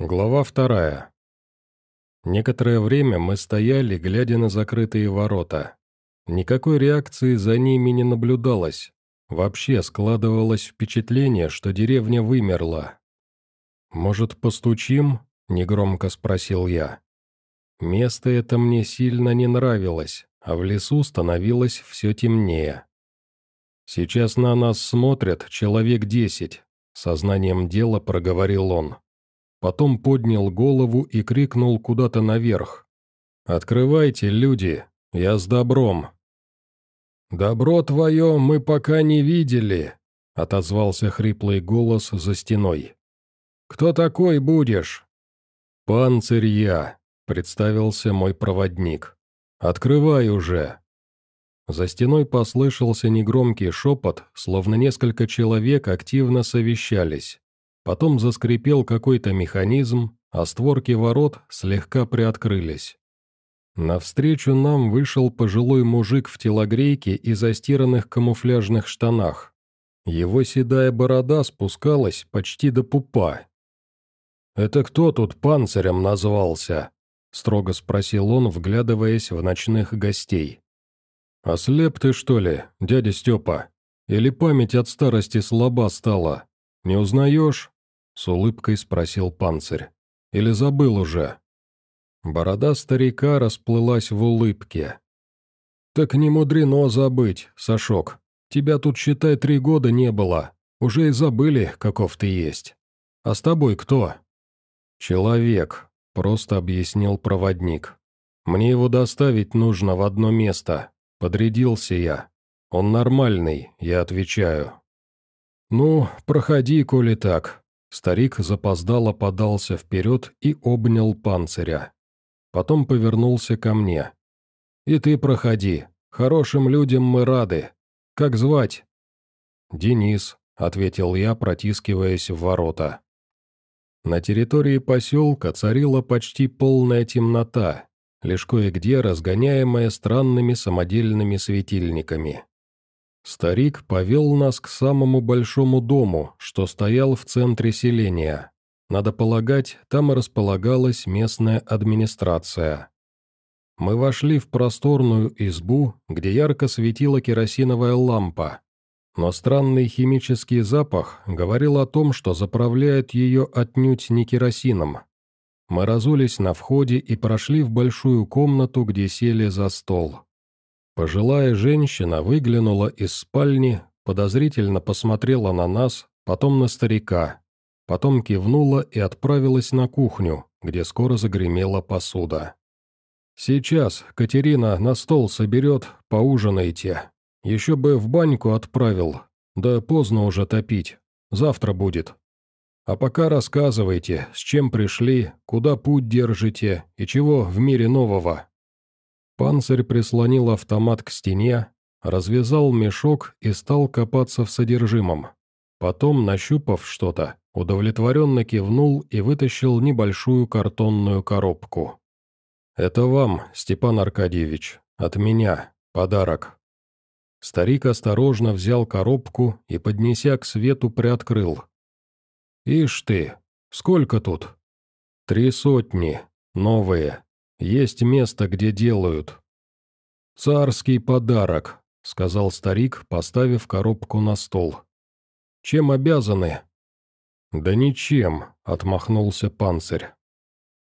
Глава вторая. Некоторое время мы стояли, глядя на закрытые ворота. Никакой реакции за ними не наблюдалось. Вообще складывалось впечатление, что деревня вымерла. «Может, постучим?» — негромко спросил я. Место это мне сильно не нравилось, а в лесу становилось все темнее. «Сейчас на нас смотрят человек десять», — сознанием дела проговорил он. Потом поднял голову и крикнул куда-то наверх. «Открывайте, люди, я с добром». «Добро твое мы пока не видели», — отозвался хриплый голос за стеной. «Кто такой будешь?» «Панцирь я», — представился мой проводник. «Открывай уже». За стеной послышался негромкий шепот, словно несколько человек активно совещались. Потом заскрипел какой-то механизм, а створки ворот слегка приоткрылись. Навстречу нам вышел пожилой мужик в телогрейке и застиранных камуфляжных штанах. Его седая борода спускалась почти до пупа. «Это кто тут панцирем назвался?» — строго спросил он, вглядываясь в ночных гостей. «Ослеп ты, что ли, дядя Степа? Или память от старости слаба стала? Не узнаешь?» С улыбкой спросил панцирь. «Или забыл уже?» Борода старика расплылась в улыбке. «Так не мудрено забыть, Сашок. Тебя тут, считай, три года не было. Уже и забыли, каков ты есть. А с тобой кто?» «Человек», — просто объяснил проводник. «Мне его доставить нужно в одно место. Подрядился я. Он нормальный, я отвечаю». «Ну, проходи, коли так», Старик запоздало подался вперед и обнял панциря. Потом повернулся ко мне. «И ты проходи. Хорошим людям мы рады. Как звать?» «Денис», — ответил я, протискиваясь в ворота. На территории поселка царила почти полная темнота, лишь кое-где разгоняемая странными самодельными светильниками. Старик повел нас к самому большому дому, что стоял в центре селения. Надо полагать, там располагалась местная администрация. Мы вошли в просторную избу, где ярко светила керосиновая лампа. Но странный химический запах говорил о том, что заправляет ее отнюдь не керосином. Мы разулись на входе и прошли в большую комнату, где сели за стол. Пожилая женщина выглянула из спальни, подозрительно посмотрела на нас, потом на старика, потом кивнула и отправилась на кухню, где скоро загремела посуда. «Сейчас Катерина на стол соберет, поужинайте. Еще бы в баньку отправил, да поздно уже топить, завтра будет. А пока рассказывайте, с чем пришли, куда путь держите и чего в мире нового». Панцирь прислонил автомат к стене, развязал мешок и стал копаться в содержимом. Потом, нащупав что-то, удовлетворенно кивнул и вытащил небольшую картонную коробку. «Это вам, Степан Аркадьевич, от меня, подарок». Старик осторожно взял коробку и, поднеся к свету, приоткрыл. «Ишь ты, сколько тут?» «Три сотни, новые, есть место, где делают». «Царский подарок», — сказал старик, поставив коробку на стол. «Чем обязаны?» «Да ничем», — отмахнулся панцирь.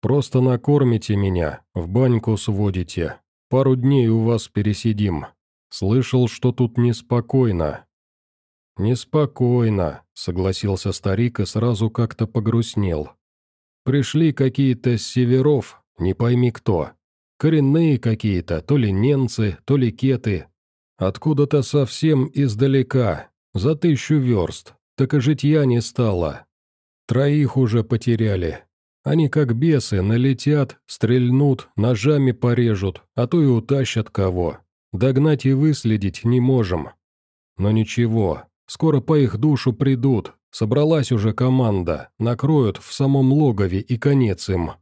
«Просто накормите меня, в баньку сводите. Пару дней у вас пересидим. Слышал, что тут неспокойно». «Неспокойно», — согласился старик и сразу как-то погрустнел. «Пришли какие-то северов, не пойми кто. Коренные какие-то, то ли ненцы, то ли кеты. Откуда-то совсем издалека, за тысячу верст, так и житья не стало. Троих уже потеряли. Они как бесы налетят, стрельнут, ножами порежут, а то и утащат кого. Догнать и выследить не можем. Но ничего, скоро по их душу придут, собралась уже команда, накроют в самом логове и конец им.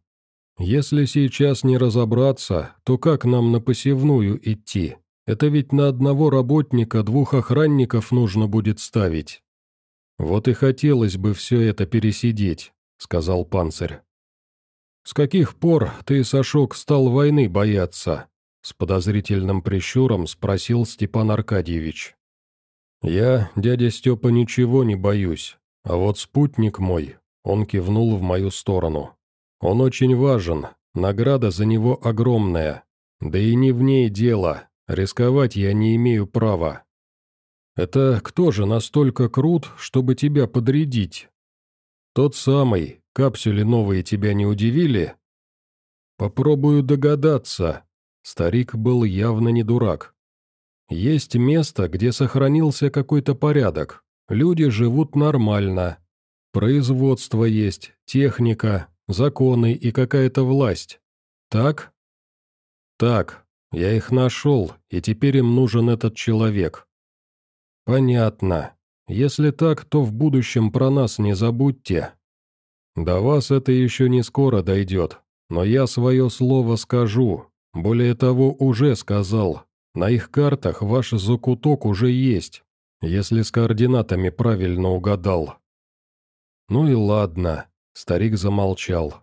Если сейчас не разобраться, то как нам на посевную идти? Это ведь на одного работника двух охранников нужно будет ставить. Вот и хотелось бы все это пересидеть, сказал панцирь. «С каких пор ты, Сашок, стал войны бояться?» С подозрительным прищуром спросил Степан Аркадьевич. «Я, дядя Степа, ничего не боюсь, а вот спутник мой, он кивнул в мою сторону. Он очень важен, награда за него огромная, да и не в ней дело, рисковать я не имею права. Это кто же настолько крут, чтобы тебя подрядить? Тот самый, капсюли новые тебя не удивили? Попробую догадаться. Старик был явно не дурак. Есть место, где сохранился какой-то порядок. Люди живут нормально. Производство есть, техника, законы и какая-то власть. Так? Так. Я их нашел, и теперь им нужен этот человек. Понятно. Если так, то в будущем про нас не забудьте. До вас это еще не скоро дойдет, но я свое слово скажу. Более того, уже сказал. На их картах ваш закуток уже есть, если с координатами правильно угадал. Ну и ладно, старик замолчал.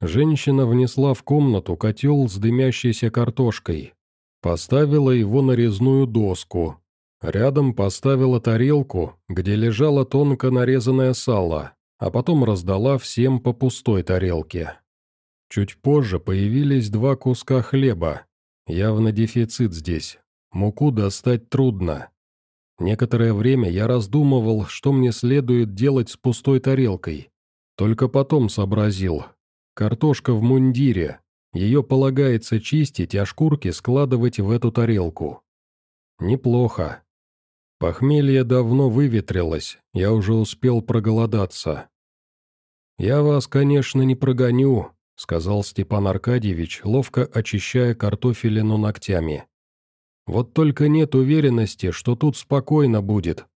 Женщина внесла в комнату котел с дымящейся картошкой, поставила его на резную доску, рядом поставила тарелку, где лежало тонко нарезанное сало, а потом раздала всем по пустой тарелке. Чуть позже появились два куска хлеба, Явно дефицит здесь. Муку достать трудно. Некоторое время я раздумывал, что мне следует делать с пустой тарелкой. Только потом сообразил. Картошка в мундире. Ее полагается чистить, а шкурки складывать в эту тарелку. Неплохо. Похмелье давно выветрилось, я уже успел проголодаться. «Я вас, конечно, не прогоню, — сказал Степан Аркадьевич, ловко очищая картофелину ногтями. «Вот только нет уверенности, что тут спокойно будет.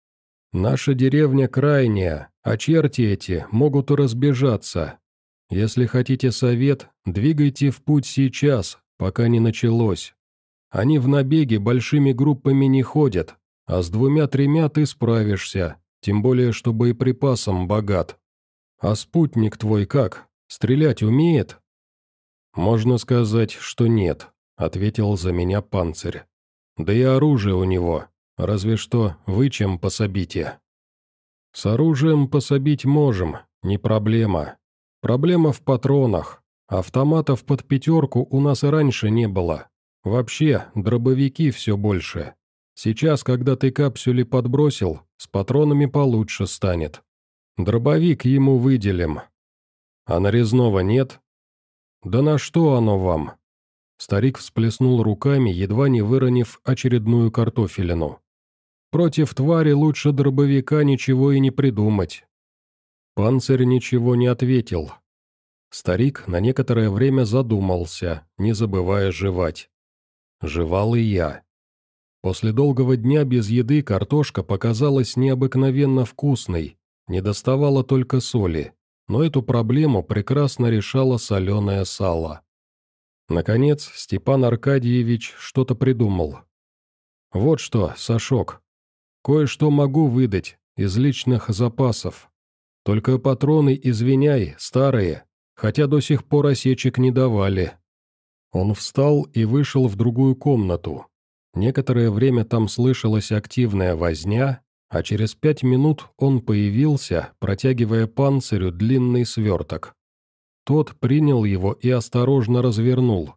Наша деревня крайняя, а черти эти могут разбежаться. Если хотите совет, двигайте в путь сейчас, пока не началось. Они в набеге большими группами не ходят, а с двумя-тремя ты справишься, тем более, что боеприпасом богат. А спутник твой как, Стрелять умеет?» «Можно сказать, что нет», — ответил за меня панцирь. «Да и оружие у него, разве что вы чем пособите». «С оружием пособить можем, не проблема. Проблема в патронах. Автоматов под пятерку у нас и раньше не было. Вообще, дробовики все больше. Сейчас, когда ты капсюли подбросил, с патронами получше станет. Дробовик ему выделим, «А нарезного нет?» «Да на что оно вам?» Старик всплеснул руками, едва не выронив очередную картофелину. «Против твари лучше дробовика ничего и не придумать». Панцирь ничего не ответил. Старик на некоторое время задумался, не забывая жевать. Жевал и я. После долгого дня без еды картошка показалась необыкновенно вкусной, не доставала только соли но эту проблему прекрасно решало соленое сало. Наконец, Степан Аркадьевич что-то придумал. «Вот что, Сашок, кое-что могу выдать из личных запасов. Только патроны, извиняй, старые, хотя до сих пор осечек не давали». Он встал и вышел в другую комнату. Некоторое время там слышалась активная возня, а через пять минут он появился, протягивая панцирю длинный сверток. Тот принял его и осторожно развернул.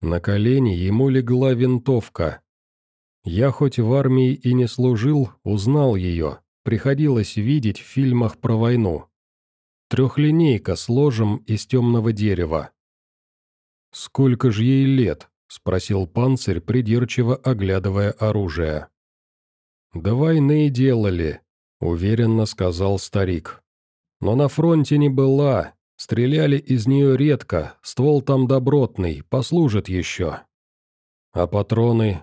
На колени ему легла винтовка. Я хоть в армии и не служил, узнал ее, приходилось видеть в фильмах про войну. Трехлинейка с ложем из темного дерева. «Сколько же ей лет?» — спросил панцирь, придирчиво оглядывая оружие. «Да войны делали», — уверенно сказал старик. «Но на фронте не была, стреляли из нее редко, ствол там добротный, послужит еще». «А патроны?»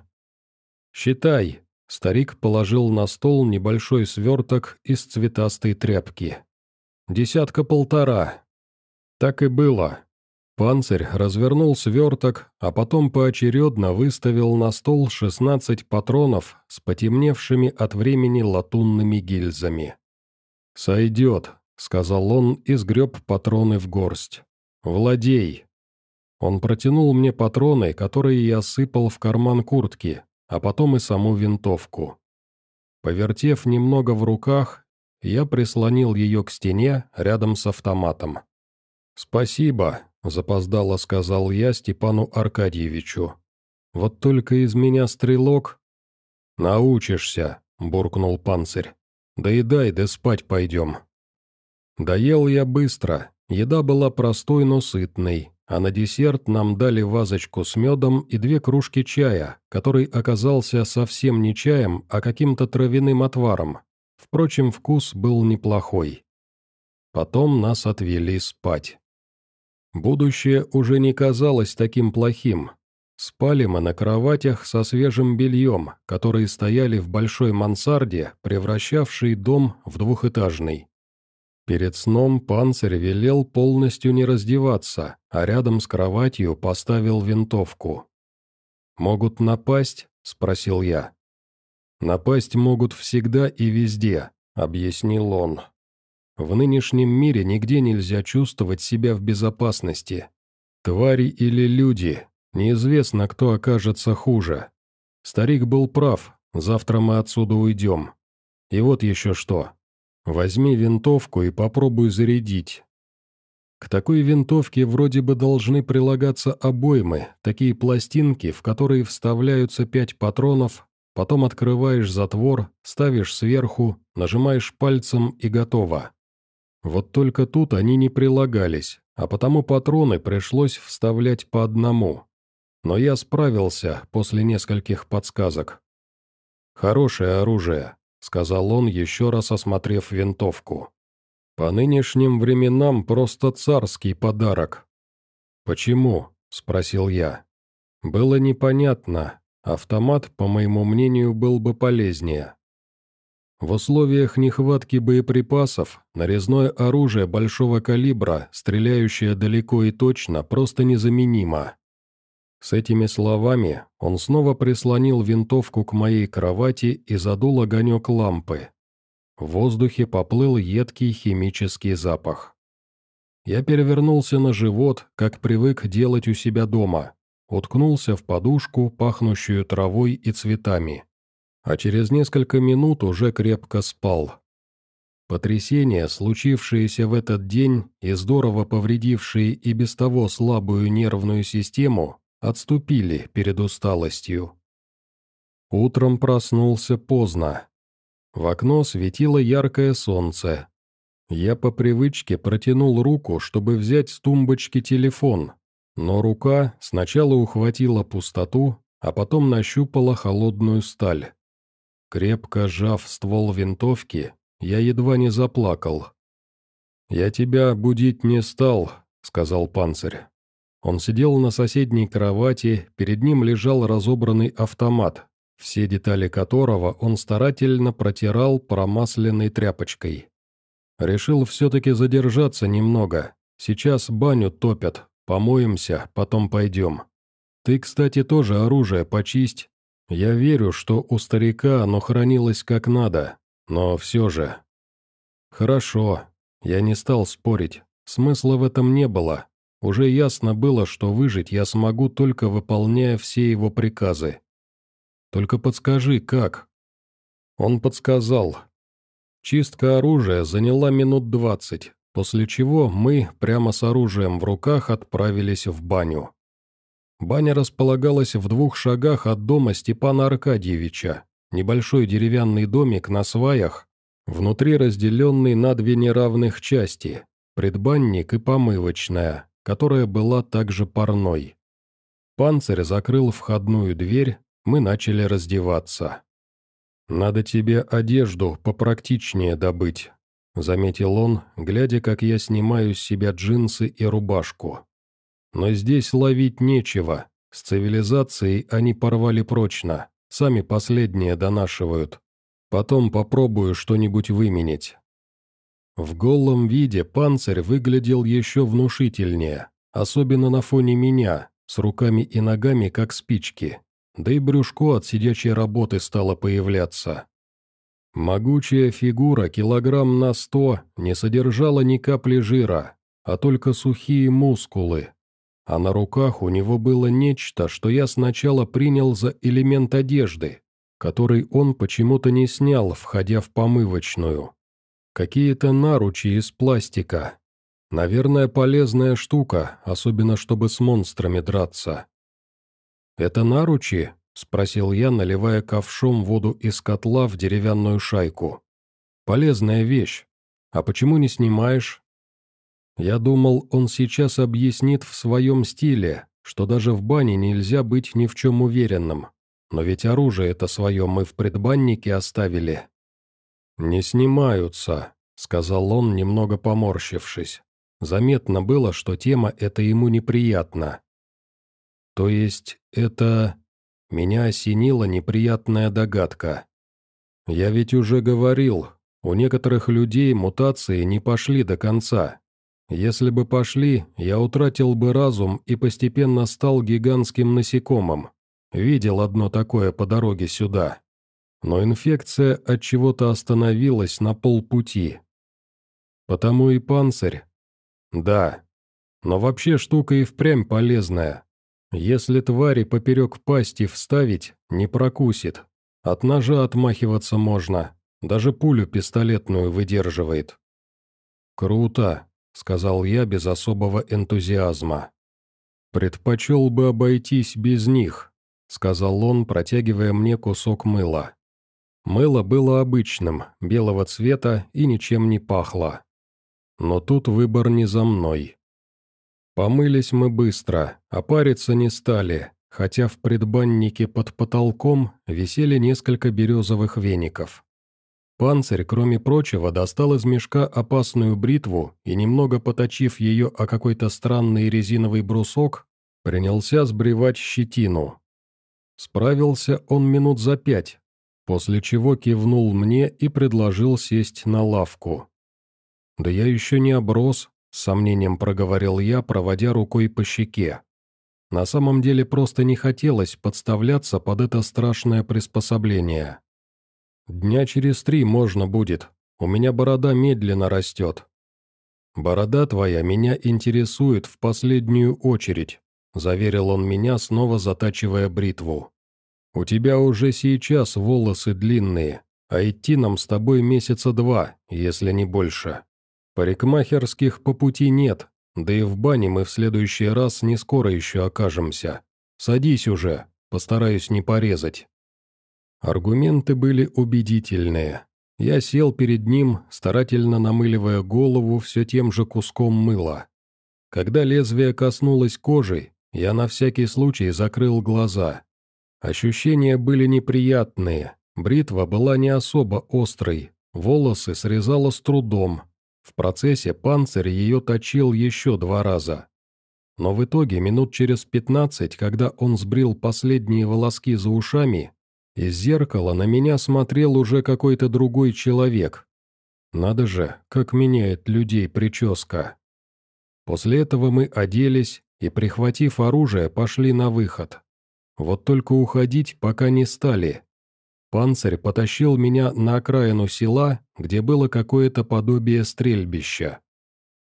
«Считай», — старик положил на стол небольшой сверток из цветастой тряпки. «Десятка-полтора». Так и было. Панцирь развернул сверток, а потом поочередно выставил на стол 16 патронов с потемневшими от времени латунными гильзами. «Сойдет», — сказал он и сгреб патроны в горсть. «Владей!» Он протянул мне патроны, которые я сыпал в карман куртки, а потом и саму винтовку. Повертев немного в руках, я прислонил ее к стене рядом с автоматом. «Спасибо», — запоздало сказал я Степану Аркадьевичу. «Вот только из меня стрелок...» «Научишься», — буркнул панцирь. «Доедай, да спать пойдем». Доел я быстро, еда была простой, но сытной, а на десерт нам дали вазочку с медом и две кружки чая, который оказался совсем не чаем, а каким-то травяным отваром. Впрочем, вкус был неплохой. Потом нас отвели спать. Будущее уже не казалось таким плохим. Спали мы на кроватях со свежим бельем, которые стояли в большой мансарде, превращавшей дом в двухэтажный. Перед сном панцирь велел полностью не раздеваться, а рядом с кроватью поставил винтовку. «Могут напасть?» – спросил я. «Напасть могут всегда и везде», – объяснил он. «В нынешнем мире нигде нельзя чувствовать себя в безопасности. Твари или люди, неизвестно, кто окажется хуже. Старик был прав, завтра мы отсюда уйдем. И вот еще что. Возьми винтовку и попробуй зарядить. К такой винтовке вроде бы должны прилагаться обоймы, такие пластинки, в которые вставляются пять патронов, потом открываешь затвор, ставишь сверху, нажимаешь пальцем и готово. Вот только тут они не прилагались, а потому патроны пришлось вставлять по одному. Но я справился после нескольких подсказок. Хорошее оружие, — сказал он, еще раз осмотрев винтовку. «По нынешним временам просто царский подарок». «Почему?» — спросил я. Было непонятно. Автомат, по моему мнению, был бы полезнее. В условиях нехватки боеприпасов нарезное оружие большого калибра, стреляющее далеко и точно, просто незаменимо. С этими словами он снова прислонил винтовку к моей кровати и задул огонек лампы. В воздухе поплыл едкий химический запах. Я перевернулся на живот, как привык делать у себя дома, уткнулся в подушку, пахнущую травой и цветами. А через несколько минут уже крепко спал. Потрясения, случившиеся в этот день и здорово повредившие и без того слабую нервную систему, отступили перед усталостью. Утром проснулся поздно. В окно светило яркое солнце. Я по привычке протянул руку, чтобы взять с тумбочки телефон, но рука сначала ухватила пустоту, а потом нащупала холодную сталь. Крепко сжав ствол винтовки, я едва не заплакал. «Я тебя будить не стал», — сказал панцирь. Он сидел на соседней кровати, перед ним лежал разобранный автомат, все детали которого он старательно протирал промасленной тряпочкой. Решил все-таки задержаться немного. Сейчас баню топят, помоемся, потом пойдем. Ты, кстати, тоже оружие почисть. Я верю, что у старика оно хранилось как надо, но все же. Хорошо, я не стал спорить, смысла в этом не было, уже ясно было, что выжить я смогу, только выполняя все его приказы. «Только подскажи, как?» Он подсказал. Чистка оружия заняла минут двадцать, после чего мы, прямо с оружием в руках, отправились в баню. Баня располагалась в двух шагах от дома Степана Аркадьевича, небольшой деревянный домик на сваях, внутри разделенный на две неравных части, предбанник и помывочная, которая была также парной. Панцирь закрыл входную дверь, мы начали раздеваться. «Надо тебе одежду попрактичнее добыть», — заметил он, глядя, как я снимаю с себя джинсы и рубашку. «Но здесь ловить нечего, с цивилизацией они порвали прочно, сами последние донашивают. Потом попробую что-нибудь выменить». В голом виде панцирь выглядел еще внушительнее, особенно на фоне меня, с руками и ногами как спички, да и брюшко от сидячей работы стало появляться. Могучая фигура килограмм на сто не содержала ни капли жира, а только сухие мускулы. А на руках у него было нечто, что я сначала принял за элемент одежды, который он почему-то не снял, входя в помывочную. Какие-то наручи из пластика. Наверное, полезная штука, особенно чтобы с монстрами драться. «Это наручи?» — спросил я, наливая ковшом воду из котла в деревянную шайку. «Полезная вещь. А почему не снимаешь?» Я думал, он сейчас объяснит в своем стиле, что даже в бане нельзя быть ни в чем уверенным. Но ведь оружие это свое мы в предбаннике оставили. «Не снимаются», — сказал он, немного поморщившись. Заметно было, что тема эта ему неприятна. То есть это... Меня осенила неприятная догадка. Я ведь уже говорил, у некоторых людей мутации не пошли до конца. Если бы пошли, я утратил бы разум и постепенно стал гигантским насекомым. Видел одно такое по дороге сюда. Но инфекция от чего-то остановилась на полпути. Потому и панцирь. Да. Но вообще штука и впрямь полезная. Если твари поперек пасти вставить, не прокусит. От ножа отмахиваться можно, даже пулю пистолетную выдерживает. «Круто», — сказал я без особого энтузиазма. «Предпочел бы обойтись без них», — сказал он, протягивая мне кусок мыла. Мыло было обычным, белого цвета и ничем не пахло. Но тут выбор не за мной. Помылись мы быстро, а париться не стали, хотя в предбаннике под потолком висели несколько березовых веников. Панцирь, кроме прочего, достал из мешка опасную бритву и, немного поточив ее о какой-то странный резиновый брусок, принялся сбривать щетину. Справился он минут за пять, после чего кивнул мне и предложил сесть на лавку. «Да я еще не оброс», — с сомнением проговорил я, проводя рукой по щеке. На самом деле просто не хотелось подставляться под это страшное приспособление. «Дня через три можно будет, у меня борода медленно растет». «Борода твоя меня интересует в последнюю очередь», — заверил он меня, снова затачивая бритву. «У тебя уже сейчас волосы длинные, а идти нам с тобой месяца два, если не больше». Парикмахерских по пути нет, да и в бане мы в следующий раз не скоро еще окажемся. Садись уже, постараюсь не порезать». Аргументы были убедительные. Я сел перед ним, старательно намыливая голову все тем же куском мыла. Когда лезвие коснулось кожи, я на всякий случай закрыл глаза. Ощущения были неприятные, бритва была не особо острой, волосы срезала с трудом, в процессе панцирь ее точил еще два раза. Но в итоге, минут через пятнадцать, когда он сбрил последние волоски за ушами, из зеркала на меня смотрел уже какой-то другой человек. Надо же, как меняет людей прическа. После этого мы оделись и, прихватив оружие, пошли на выход. Вот только уходить пока не стали, Панцирь потащил меня на окраину села, где было какое-то подобие стрельбища.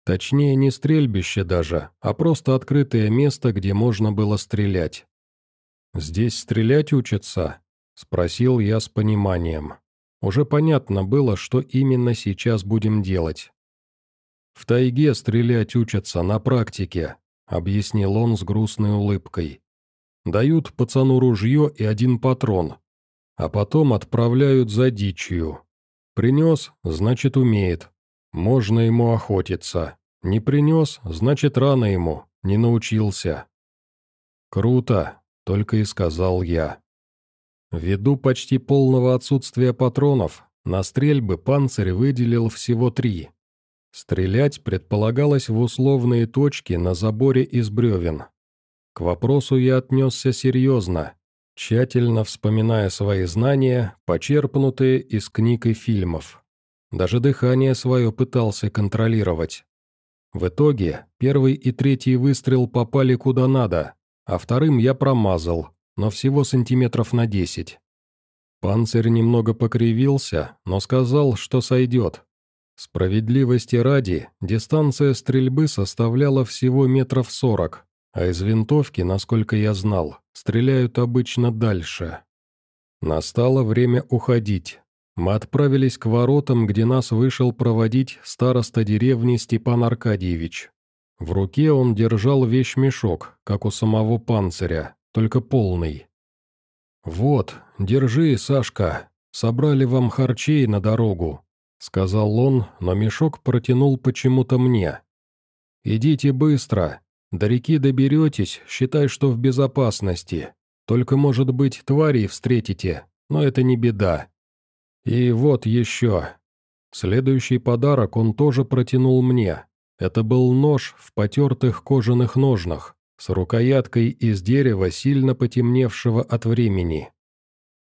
Точнее, не стрельбище даже, а просто открытое место, где можно было стрелять. «Здесь стрелять учатся?» – спросил я с пониманием. Уже понятно было, что именно сейчас будем делать. «В тайге стрелять учатся на практике», – объяснил он с грустной улыбкой. «Дают пацану ружье и один патрон, а потом отправляют за дичью. Принес, значит умеет. Можно ему охотиться. Не принес, значит рано ему, не научился. Круто, только и сказал я. Ввиду почти полного отсутствия патронов, на стрельбы панцирь выделил всего три. Стрелять предполагалось в условные точки на заборе из бревен. К вопросу я отнесся серьезно, тщательно вспоминая свои знания, почерпнутые из книг и фильмов. Даже дыхание свое пытался контролировать. В итоге первый и третий выстрел попали куда надо, а вторым я промазал, но всего сантиметров на десять. Панцирь немного покривился, но сказал, что сойдет. Справедливости ради, дистанция стрельбы составляла всего метров сорок, а из винтовки, насколько я знал, стреляют обычно дальше. Настало время уходить. Мы отправились к воротам, где нас вышел проводить староста деревни Степан Аркадьевич. В руке он держал вещмешок, как у самого панциря, только полный. «Вот, держи, Сашка, собрали вам харчей на дорогу», — сказал он, но мешок протянул почему-то мне. «Идите быстро. До реки доберетесь, считай, что в безопасности. Только, может быть, тварей встретите, но это не беда. И вот еще. Следующий подарок он тоже протянул мне. Это был нож в потертых кожаных ножнах, с рукояткой из дерева, сильно потемневшего от времени.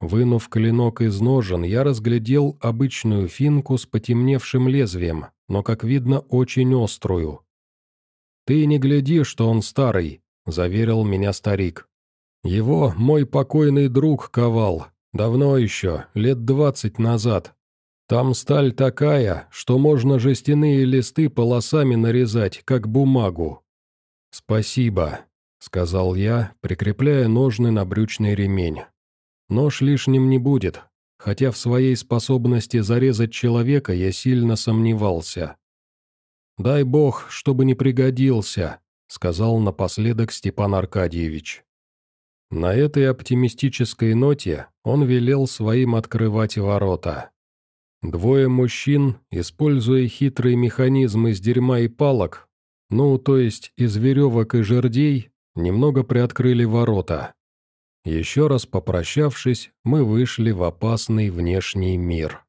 Вынув клинок из ножен, я разглядел обычную финку с потемневшим лезвием, но, как видно, очень острую. «Ты не гляди, что он старый», — заверил меня старик. «Его мой покойный друг ковал, давно еще, лет двадцать назад. Там сталь такая, что можно жестяные листы полосами нарезать, как бумагу». «Спасибо», — сказал я, прикрепляя ножны на брючный ремень. Нож лишним не будет, хотя в своей способности зарезать человека я сильно сомневался. «Дай бог, чтобы не пригодился», — сказал напоследок Степан Аркадьевич. На этой оптимистической ноте он велел своим открывать ворота. Двое мужчин, используя хитрый механизм из дерьма и палок, ну, то есть из веревок и жердей, немного приоткрыли ворота. Еще раз попрощавшись, мы вышли в опасный внешний мир.